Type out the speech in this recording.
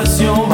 Fondation